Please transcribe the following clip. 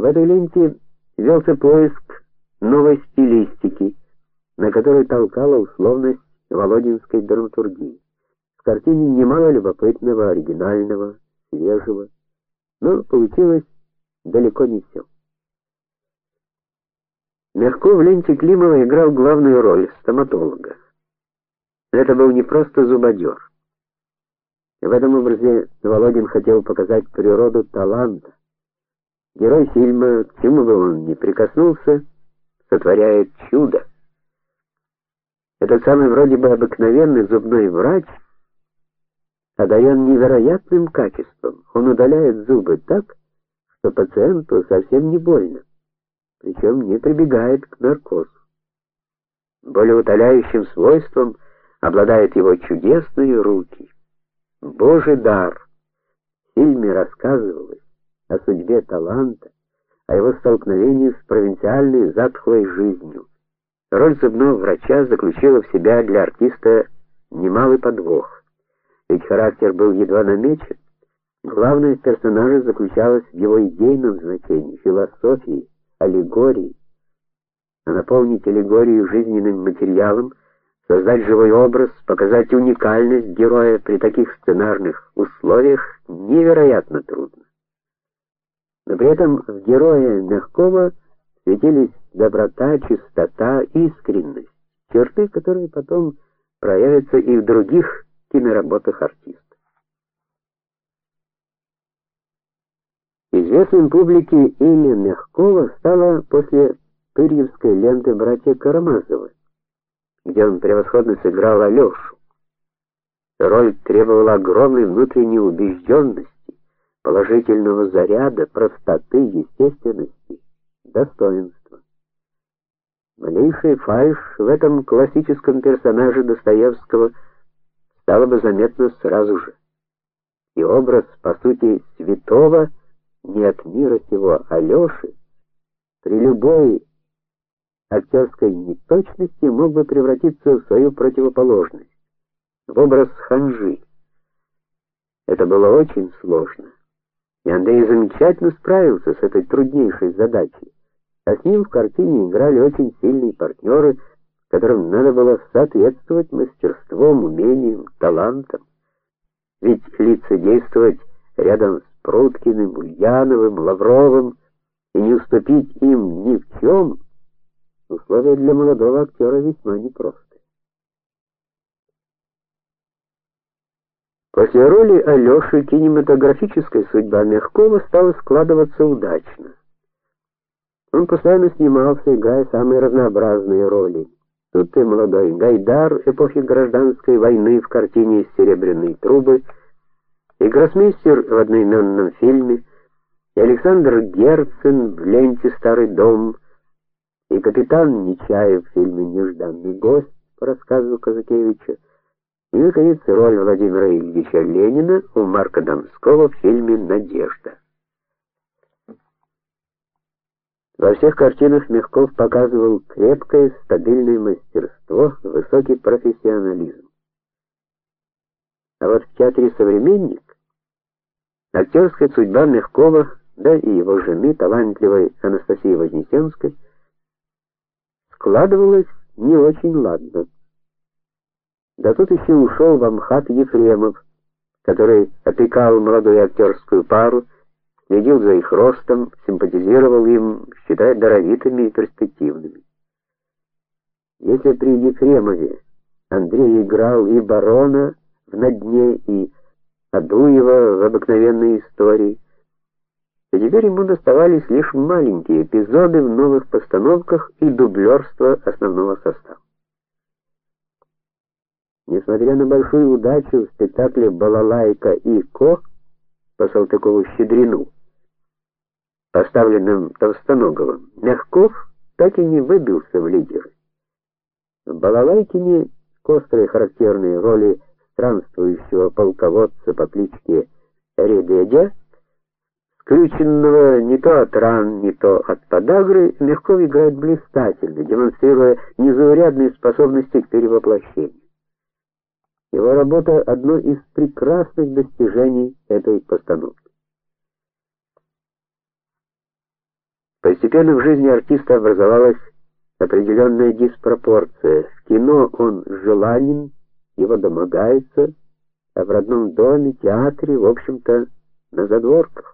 В этой ленте велся поиск новой стилистики, на которой толкала условность Володинской драматургии. В картине немало любопытного, оригинального, свежего, но получилось далеко не все. Мягко в ленте Климова играл главную роль стоматолога. Это был не просто зубодер. В этом образе Володин хотел показать природу таланта. Герой фильма, к чему бы он ни прикоснулся, сотворяет чудо. Этот самый вроде бы обыкновенный зубной врач одарен невероятным качеством. Он удаляет зубы так, что пациенту совсем не больно, причем не прибегает к наркозу. Более утоляющим свойством обладают его чудесные руки. Божий дар. В фильме рассказывалось о судьбе таланта, о его столкновении с провинциальной затхлой жизнью. Роль зубного врача заключила в себя для артиста немалый подвох. Ведь характер был едва намечен. Главное персонажа заключалось в его идейном значении, философии, аллегории. А наполнить аллегорию жизненным материалом, создать живой образ, показать уникальность героя при таких сценарных условиях невероятно трудно. При этом в герое Мягкова светились доброта, чистота, искренность, черты, которые потом проявятся и в других киноработах артиста. Известным публике имя Мягкова стало после Тырьевской ленты братья Карамазовы, где он превосходно сыграл Алёшу. Роль требовала огромной внутренней убежденности, положительного заряда, простоты, естественности, достоинства. Малейшая фальшь в этом классическом персонаже Достоевского стала бы заметна сразу же. И образ, по сути, святого не от мира сего Алёши при любой актерской неточности мог бы превратиться в свою противоположность, в образ ханжи. Это было очень сложно. И замечательно справился с этой труднейшей задачей. А с ним в картине играли очень сильные партнеры, которым надо было соответствовать мастерством, умением, талантом. Ведь лицедействовать рядом с Пруткиным, Ульяновым, Лавровым и не уступить им ни в чем — условия для молодого актера весьма непросты. После роли Алёши кинематографическая судьба Мягкова стала складываться удачно. Он постоянно снимался, играя самые разнообразные роли. Тут и молодой Гайдар эпохи гражданской войны в картине Серебряные трубы, и гроссмейстер в одноименном фильме, и Александр Герцен в ленте Старый дом, и капитан Нечаев в фильме Нежданный гость по рассказу Казакевича. И наконец роль Владимира Ильича Ленина у Марка Донского в фильме Надежда. Во всех картинах Мягков показывал крепкое, стабильное мастерство, высокий профессионализм. А вот в театре Современник актерская судьба Мягкова, да и его жены, талантливой Анастасии Вознесенской, складывалась не очень ладно. Да тут еще ушел в Амхат Ефремов, который опекал молодую актерскую пару, следил за их ростом, симпатизировал им, считая даровитыми и перспективными. Если при Ефремове Андрей играл и барона в «На дне», и Адуева в обыкновенной истории, то теперь ему доставались лишь маленькие эпизоды в новых постановках и дублерство основного состава. Несмотря на большую удачу в спектакле Балалайка и Ко по Салтыкову-Щедрину, поставленном Толстоноговым, Мягков так и не выбился в лидеры. В Балалайкине к острой характерной роли странствующего полководца по кличке Редедя, скрюченного не то от ран, не то от подагры, Мягков играет блистательно, демонстрируя незаурядные способности к перевоплощению. Его работа одно из прекрасных достижений этой постановки. Постепенно в жизни артиста образовалась определенная диспропорция. В кино он желанен, его домогаются, а в родном доме, театре, в общем-то, на задворках.